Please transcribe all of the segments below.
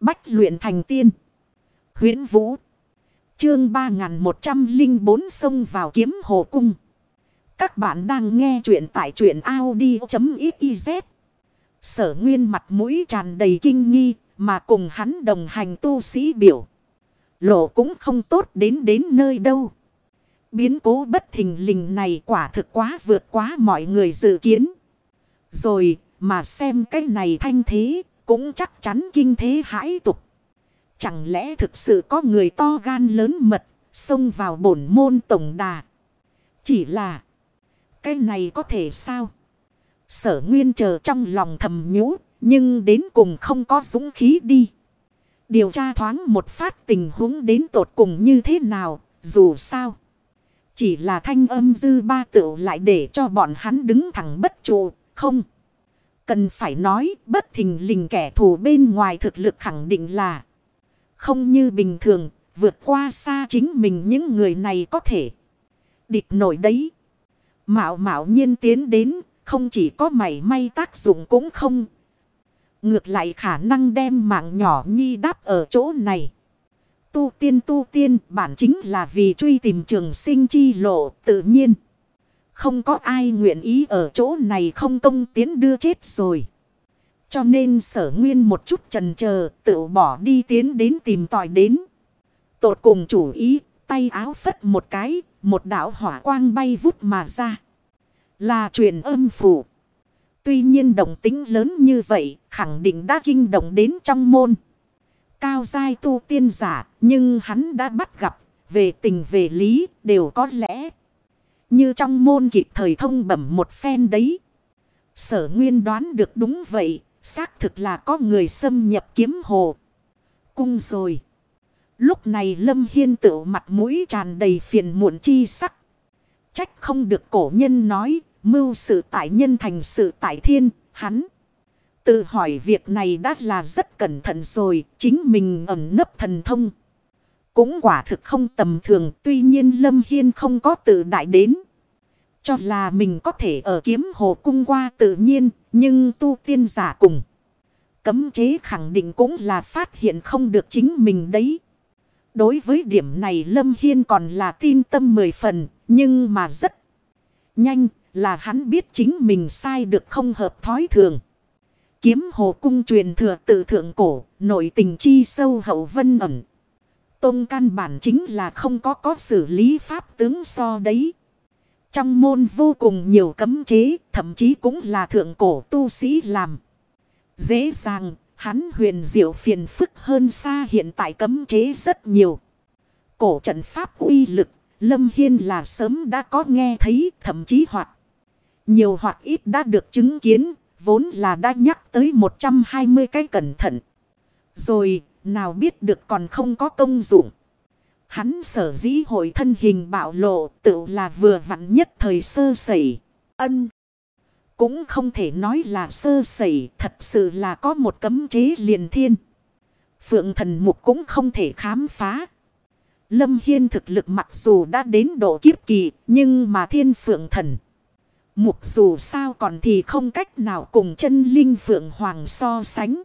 Bách luyện thành tiên. huyễn Vũ. Chương 3104 xông vào kiếm hồ cung. Các bạn đang nghe truyện tại truyện Audi.xyz. Sở nguyên mặt mũi tràn đầy kinh nghi, mà cùng hắn đồng hành tu sĩ biểu. Lộ cũng không tốt đến đến nơi đâu. Biến cố bất thình lình này quả thực quá vượt quá mọi người dự kiến. Rồi mà xem cái này thanh thế cũng chắc chắn kinh thế hãi tục. Chẳng lẽ thực sự có người to gan lớn mật xông vào bổn môn tổng đà. Chỉ là cái này có thể sao? Sở nguyên chờ trong lòng thầm nhũ nhưng đến cùng không có dũng khí đi. Điều tra thoáng một phát tình huống đến tột cùng như thế nào dù sao. Chỉ là thanh âm dư ba tựu lại để cho bọn hắn đứng thẳng bất trụ, không. Cần phải nói bất thình lình kẻ thù bên ngoài thực lực khẳng định là không như bình thường, vượt qua xa chính mình những người này có thể địch nổi đấy. Mạo mạo nhiên tiến đến, không chỉ có mảy may tác dụng cũng không. Ngược lại khả năng đem mạng nhỏ nhi đáp ở chỗ này. Tu tiên tu tiên bản chính là vì truy tìm trường sinh chi lộ tự nhiên. Không có ai nguyện ý ở chỗ này không công tiến đưa chết rồi. Cho nên sở nguyên một chút trần chờ tự bỏ đi tiến đến tìm tòi đến. Tột cùng chủ ý, tay áo phất một cái, một đạo hỏa quang bay vút mà ra. Là truyền âm phủ. Tuy nhiên động tính lớn như vậy, khẳng định đã kinh động đến trong môn. Cao giai tu tiên giả, nhưng hắn đã bắt gặp, về tình về lý, đều có lẽ. Như trong môn kịp thời thông bẩm một phen đấy. Sở nguyên đoán được đúng vậy, xác thực là có người xâm nhập kiếm hồ. Cung rồi. Lúc này Lâm Hiên tự mặt mũi tràn đầy phiền muộn chi sắc. Trách không được cổ nhân nói, mưu sự tại nhân thành sự tại thiên, hắn. Tự hỏi việc này đã là rất cẩn thận rồi, chính mình ẩn nấp thần thông. Cũng quả thực không tầm thường, tuy nhiên Lâm Hiên không có tự đại đến. Cho là mình có thể ở kiếm hồ cung qua tự nhiên, nhưng tu tiên giả cùng. Cấm chế khẳng định cũng là phát hiện không được chính mình đấy. Đối với điểm này Lâm Hiên còn là tin tâm mười phần, nhưng mà rất nhanh là hắn biết chính mình sai được không hợp thói thường. Kiếm hồ cung truyền thừa tự thượng cổ, nội tình chi sâu hậu vân ẩn. Tông căn bản chính là không có có xử lý pháp tướng so đấy. Trong môn vô cùng nhiều cấm chế, thậm chí cũng là thượng cổ tu sĩ làm. Dễ dàng, hắn huyền diệu phiền phức hơn xa hiện tại cấm chế rất nhiều. Cổ trận pháp uy lực, Lâm Hiên là sớm đã có nghe thấy, thậm chí hoặc nhiều hoặc ít đã được chứng kiến, vốn là đã nhắc tới 120 cái cẩn thận. Rồi, nào biết được còn không có công dụng. Hắn sở dĩ hội thân hình bạo lộ tự là vừa vặn nhất thời sơ sẩy. Ân. Cũng không thể nói là sơ sẩy, thật sự là có một cấm chế liền thiên. Phượng thần mục cũng không thể khám phá. Lâm Hiên thực lực mặc dù đã đến độ kiếp kỳ, nhưng mà thiên phượng thần. Mục dù sao còn thì không cách nào cùng chân linh phượng hoàng so sánh.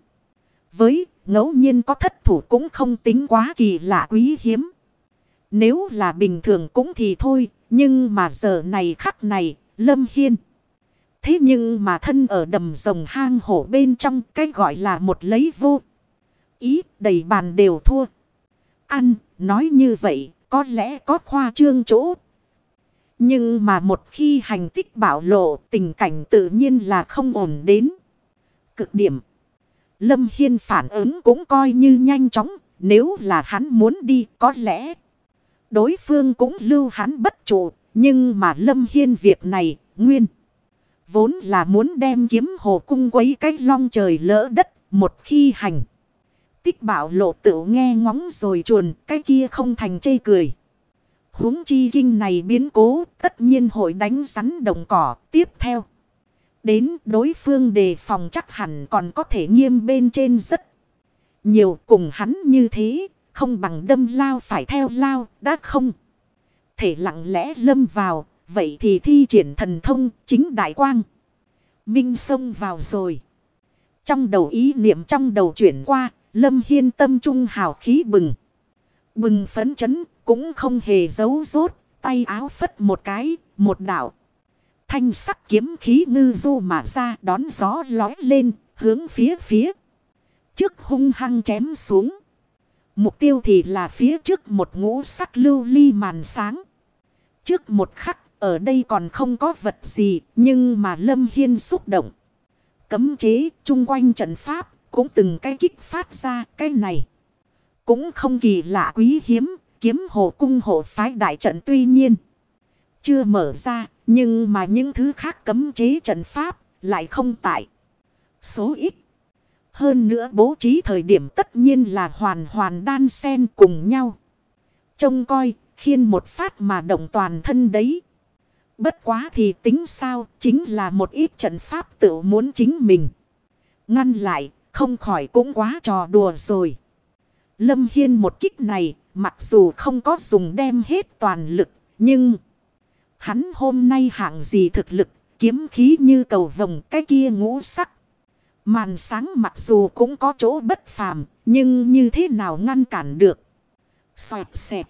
Với ngẫu nhiên có thất thủ cũng không tính quá kỳ lạ quý hiếm. Nếu là bình thường cũng thì thôi, nhưng mà giờ này khắc này, Lâm Hiên. Thế nhưng mà thân ở đầm rồng hang hổ bên trong cái gọi là một lấy vô. Ý đầy bàn đều thua. Ăn, nói như vậy, có lẽ có khoa trương chỗ. Nhưng mà một khi hành tích bảo lộ tình cảnh tự nhiên là không ổn đến. Cực điểm. Lâm Hiên phản ứng cũng coi như nhanh chóng. Nếu là hắn muốn đi, có lẽ đối phương cũng lưu hắn bất trụ. Nhưng mà Lâm Hiên việc này, nguyên. Vốn là muốn đem kiếm hồ cung quấy cái long trời lỡ đất, một khi hành. Tích bảo lộ tự nghe ngóng rồi chuồn, cái kia không thành chê cười huống chi kinh này biến cố, tất nhiên hội đánh rắn đồng cỏ, tiếp theo. Đến đối phương đề phòng chắc hẳn còn có thể nghiêm bên trên rất nhiều cùng hắn như thế. Không bằng đâm lao phải theo lao đã không. Thể lặng lẽ lâm vào. Vậy thì thi triển thần thông chính đại quang. Minh xông vào rồi. Trong đầu ý niệm trong đầu chuyển qua. Lâm Hiên tâm trung hào khí bừng. Bừng phấn chấn cũng không hề giấu rốt. Tay áo phất một cái, một đảo. Thanh sắc kiếm khí ngư du mà ra đón gió lói lên, hướng phía phía. Trước hung hăng chém xuống. Mục tiêu thì là phía trước một ngũ sắc lưu ly màn sáng. Trước một khắc, ở đây còn không có vật gì, nhưng mà Lâm Hiên xúc động. Cấm chế, chung quanh trận pháp, cũng từng cái kích phát ra cái này. Cũng không kỳ lạ quý hiếm, kiếm hộ cung hộ phái đại trận tuy nhiên. Chưa mở ra, nhưng mà những thứ khác cấm chế trận pháp lại không tại. Số ít. Hơn nữa bố trí thời điểm tất nhiên là hoàn hoàn đan xen cùng nhau. Trông coi, khiên một phát mà động toàn thân đấy. Bất quá thì tính sao, chính là một ít trận pháp tự muốn chính mình. Ngăn lại, không khỏi cũng quá trò đùa rồi. Lâm Hiên một kích này, mặc dù không có dùng đem hết toàn lực, nhưng... Hắn hôm nay hạng gì thực lực, kiếm khí như cầu vồng cái kia ngũ sắc. Màn sáng mặc dù cũng có chỗ bất phàm, nhưng như thế nào ngăn cản được. Xoẹt xẹt.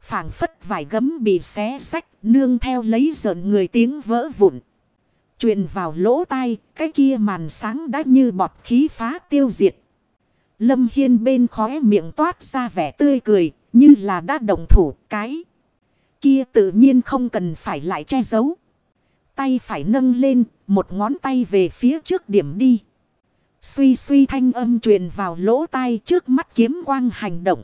phảng phất vài gấm bị xé sách, nương theo lấy giận người tiếng vỡ vụn. truyền vào lỗ tai, cái kia màn sáng đã như bọt khí phá tiêu diệt. Lâm Hiên bên khóe miệng toát ra vẻ tươi cười, như là đã đồng thủ cái. Kia tự nhiên không cần phải lại che giấu. Tay phải nâng lên, một ngón tay về phía trước điểm đi. Suy suy thanh âm truyền vào lỗ tai trước mắt kiếm quang hành động.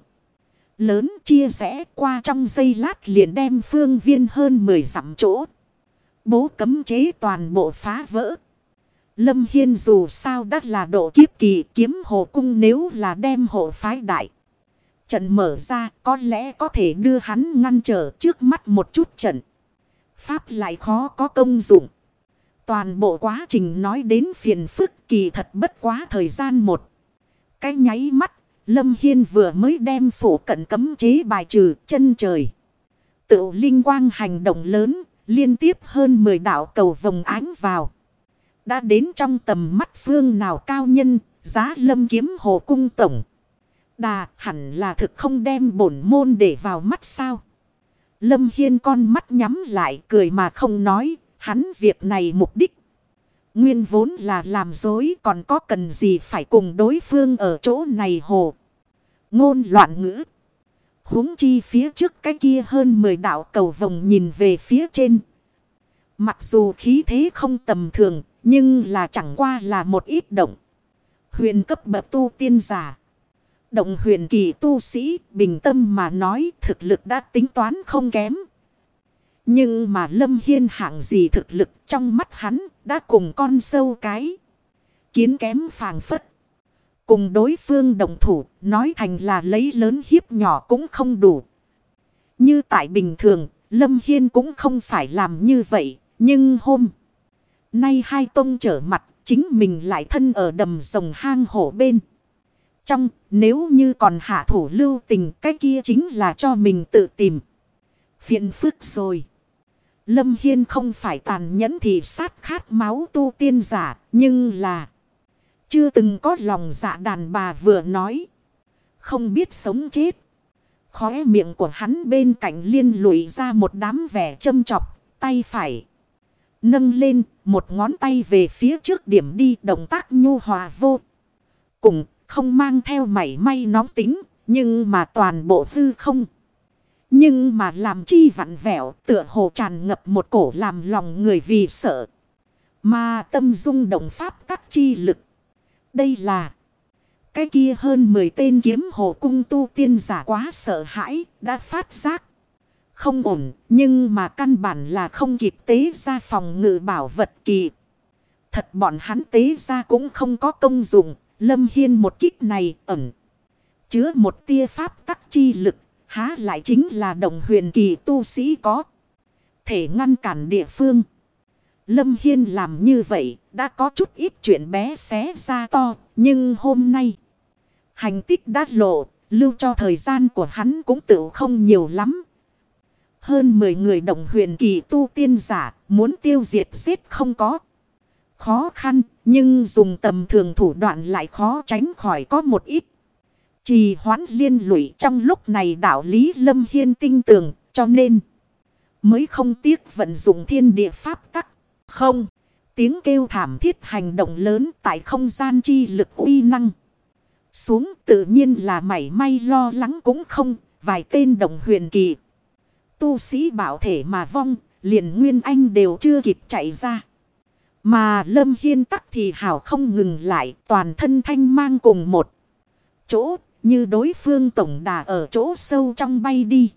Lớn chia rẽ qua trong giây lát liền đem phương viên hơn 10 dặm chỗ. Bố cấm chế toàn bộ phá vỡ. Lâm Hiên dù sao đắt là độ kiếp kỳ kiếm hộ cung nếu là đem hộ phái đại. Trận mở ra có lẽ có thể đưa hắn ngăn trở trước mắt một chút trận. Pháp lại khó có công dụng. Toàn bộ quá trình nói đến phiền phức kỳ thật bất quá thời gian một. Cái nháy mắt, Lâm Hiên vừa mới đem phủ cận cấm chế bài trừ chân trời. Tự linh quang hành động lớn, liên tiếp hơn 10 đạo cầu vòng ánh vào. Đã đến trong tầm mắt phương nào cao nhân, giá lâm kiếm hồ cung tổng. Đà hẳn là thực không đem bổn môn để vào mắt sao. Lâm Hiên con mắt nhắm lại cười mà không nói, hắn việc này mục đích. Nguyên vốn là làm dối còn có cần gì phải cùng đối phương ở chỗ này hồ. Ngôn loạn ngữ. huống chi phía trước cái kia hơn 10 đạo cầu vòng nhìn về phía trên. Mặc dù khí thế không tầm thường, nhưng là chẳng qua là một ít động. Huyền cấp bậc tu tiên giả. Động huyền kỳ tu sĩ, bình tâm mà nói thực lực đã tính toán không kém. Nhưng mà Lâm Hiên hạng gì thực lực trong mắt hắn đã cùng con sâu cái. Kiến kém phàng phất. Cùng đối phương đồng thủ, nói thành là lấy lớn hiếp nhỏ cũng không đủ. Như tại bình thường, Lâm Hiên cũng không phải làm như vậy. Nhưng hôm nay hai tông trở mặt, chính mình lại thân ở đầm rồng hang hổ bên. Trong nếu như còn hạ thủ lưu tình cái kia chính là cho mình tự tìm. Phiền phức rồi. Lâm Hiên không phải tàn nhẫn thì sát khát máu tu tiên giả, nhưng là chưa từng có lòng dạ đàn bà vừa nói. Không biết sống chết. Khóe miệng của hắn bên cạnh liên lụy ra một đám vẻ châm chọc, tay phải. Nâng lên, một ngón tay về phía trước điểm đi động tác nhu hòa vô. Cùng không mang theo mảy may nóng tính, nhưng mà toàn bộ hư không. Nhưng mà làm chi vặn vẹo tựa hồ tràn ngập một cổ làm lòng người vì sợ. Mà tâm dung động pháp tắc chi lực. Đây là cái kia hơn 10 tên kiếm hồ cung tu tiên giả quá sợ hãi đã phát giác. Không ổn nhưng mà căn bản là không kịp tế ra phòng ngự bảo vật kỳ. Thật bọn hắn tế ra cũng không có công dụng. Lâm Hiên một kích này ẩn. Chứa một tia pháp tắc chi lực, Há lại chính là đồng huyền kỳ tu sĩ có. Thể ngăn cản địa phương. Lâm Hiên làm như vậy, đã có chút ít chuyện bé xé ra to. Nhưng hôm nay. Hành tích đã lộ. Lưu cho thời gian của hắn cũng tự không nhiều lắm. Hơn 10 người đồng huyền kỳ tu tiên giả. Muốn tiêu diệt giết không có. Khó khăn. Nhưng dùng tầm thường thủ đoạn lại khó tránh khỏi có một ít Trì hoãn liên lụy trong lúc này đạo lý lâm hiên tinh tường cho nên mới không tiếc vận dụng thiên địa pháp tắc. Không, tiếng kêu thảm thiết hành động lớn tại không gian chi lực uy năng. Xuống tự nhiên là mảy may lo lắng cũng không, vài tên đồng huyền kỳ. Tu sĩ bảo thể mà vong, liền Nguyên Anh đều chưa kịp chạy ra. Mà Lâm Hiên tắc thì hảo không ngừng lại, toàn thân thanh mang cùng một chỗ, như đối phương tổng đà ở chỗ sâu trong bay đi.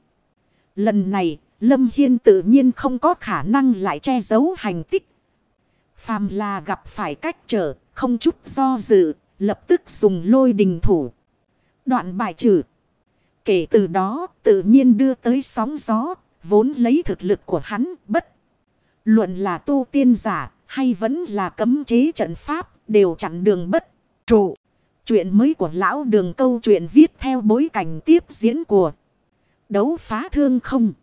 Lần này, Lâm Hiên tự nhiên không có khả năng lại che giấu hành tích. Phàm là gặp phải cách trở, không chút do dự, lập tức dùng lôi đình thủ. Đoạn bài trừ. Kể từ đó, tự nhiên đưa tới sóng gió, vốn lấy thực lực của hắn bất. Luận là tu tiên giả, hay vẫn là cấm chế trận pháp, đều chặn đường bất trụ. Chuyện mới của lão đường câu chuyện viết theo bối cảnh tiếp diễn của đấu phá thương không.